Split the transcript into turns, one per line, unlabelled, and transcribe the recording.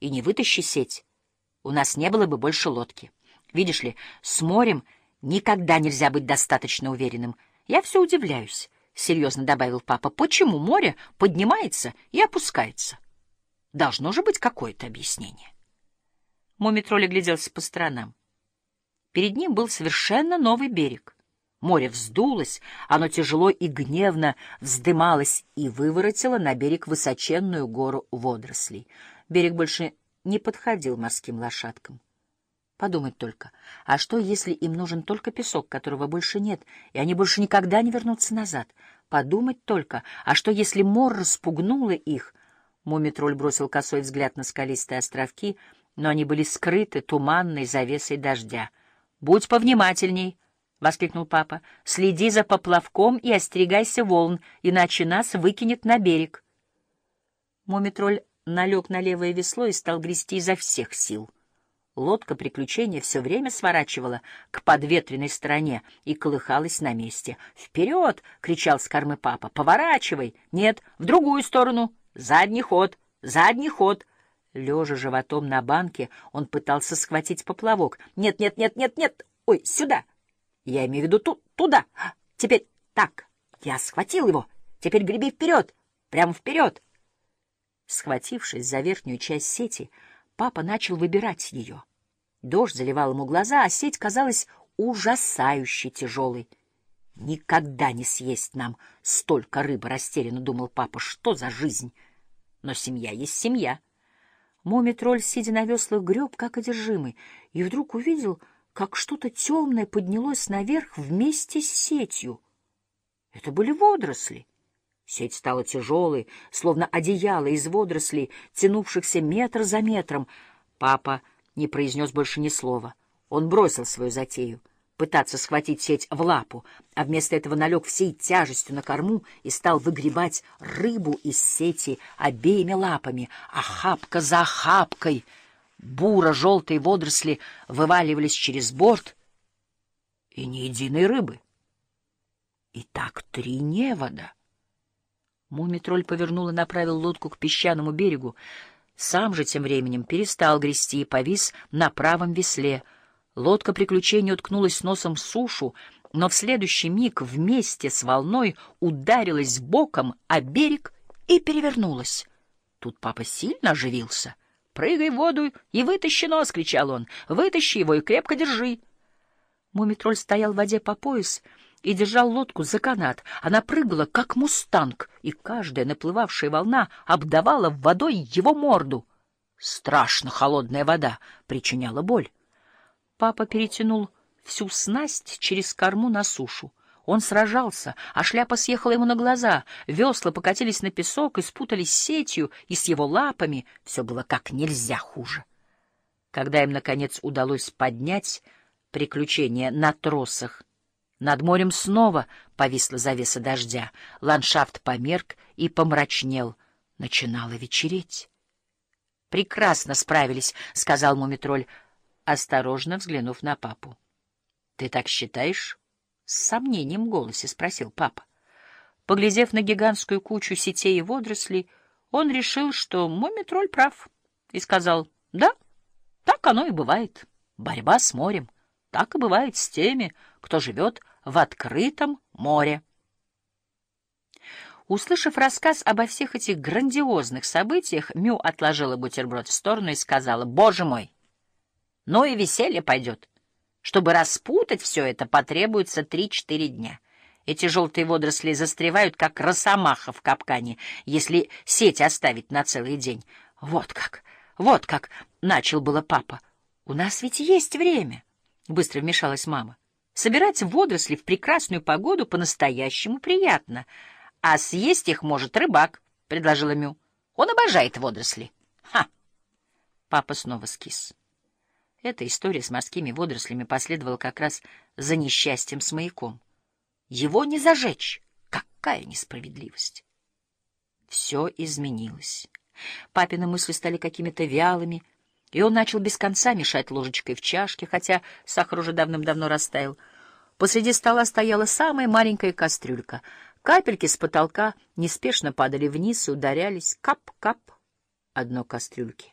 и не вытащи сеть, у нас не было бы больше лодки. Видишь ли, с морем никогда нельзя быть достаточно уверенным. Я все удивляюсь, — серьезно добавил папа, — почему море поднимается и опускается? Должно же быть какое-то объяснение. Мумитроль огляделся по сторонам. Перед ним был совершенно новый берег. Море вздулось, оно тяжело и гневно вздымалось и выворотило на берег высоченную гору водорослей. Берег больше не подходил морским лошадкам. Подумать только, а что, если им нужен только песок, которого больше нет, и они больше никогда не вернутся назад? Подумать только, а что, если мор распугнула их? Мумитроль бросил косой взгляд на скалистые островки, но они были скрыты туманной завесой дождя. — Будь повнимательней! — воскликнул папа. — Следи за поплавком и остерегайся волн, иначе нас выкинет на берег. Мумитроль налег на левое весло и стал грести изо всех сил. Лодка приключения все время сворачивала к подветренной стороне и колыхалась на месте. «Вперед!» — кричал с кормы папа. «Поворачивай!» «Нет, в другую сторону! Задний ход! Задний ход!» Лежа животом на банке, он пытался схватить поплавок. «Нет, нет, нет, нет, нет! Ой, сюда! Я имею в виду ту туда! Теперь так! Я схватил его! Теперь греби вперед! Прямо вперед!» Схватившись за верхнюю часть сети, папа начал выбирать ее. Дождь заливал ему глаза, а сеть казалась ужасающе тяжелой. «Никогда не съесть нам столько рыбы!» — растерянно думал папа. «Что за жизнь?» Но семья есть семья. Мумитроль, сидя на веслах, греб, как одержимый, и вдруг увидел, как что-то темное поднялось наверх вместе с сетью. Это были водоросли. Сеть стала тяжелой, словно одеяло из водорослей, тянувшихся метр за метром. Папа не произнес больше ни слова. Он бросил свою затею — пытаться схватить сеть в лапу, а вместо этого налег всей тяжестью на корму и стал выгребать рыбу из сети обеими лапами, а хапка за хапкой. Буро-желтые водоросли вываливались через борт, и ни единой рыбы. И так три невода. Мумитроль повернул и направил лодку к песчаному берегу. Сам же тем временем перестал грести и повис на правом весле. Лодка приключения уткнулась носом в сушу, но в следующий миг вместе с волной ударилась боком о берег и перевернулась. Тут папа сильно оживился. «Прыгай в воду и вытащи нос!» — кричал он. «Вытащи его и крепко держи!» Мумитроль стоял в воде по пояс — и держал лодку за канат. Она прыгала, как мустанг, и каждая наплывавшая волна обдавала водой его морду. Страшно холодная вода причиняла боль. Папа перетянул всю снасть через корму на сушу. Он сражался, а шляпа съехала ему на глаза, весла покатились на песок и спутались сетью, и с его лапами все было как нельзя хуже. Когда им, наконец, удалось поднять приключение на тросах, над морем снова повисла завеса дождя, ландшафт померк и помрачнел. Начинало вечереть. — Прекрасно справились, — сказал Мумитроль, осторожно взглянув на папу. — Ты так считаешь? — с сомнением в голосе спросил папа. Поглядев на гигантскую кучу сетей и водорослей, он решил, что Мумитроль прав, и сказал, — Да, так оно и бывает. Борьба с морем. Так и бывает с теми, кто живет в открытом море. Услышав рассказ обо всех этих грандиозных событиях, Мю отложила бутерброд в сторону и сказала, «Боже мой! Ну и веселье пойдет. Чтобы распутать все это, потребуется три-четыре дня. Эти желтые водоросли застревают, как росомаха в капкане, если сеть оставить на целый день. Вот как, вот как, — начал было папа. У нас ведь есть время, — быстро вмешалась мама. Собирать водоросли в прекрасную погоду по-настоящему приятно, а съесть их может рыбак, — предложила Мю. Он обожает водоросли. Ха! Папа снова скис. Эта история с морскими водорослями последовала как раз за несчастьем с маяком. Его не зажечь. Какая несправедливость! Все изменилось. Папины мысли стали какими-то вялыми, и он начал без конца мешать ложечкой в чашке, хотя сахар уже давным-давно растаял. Посреди стола стояла самая маленькая кастрюлька. Капельки с потолка неспешно падали вниз и ударялись кап-кап одно кастрюльки.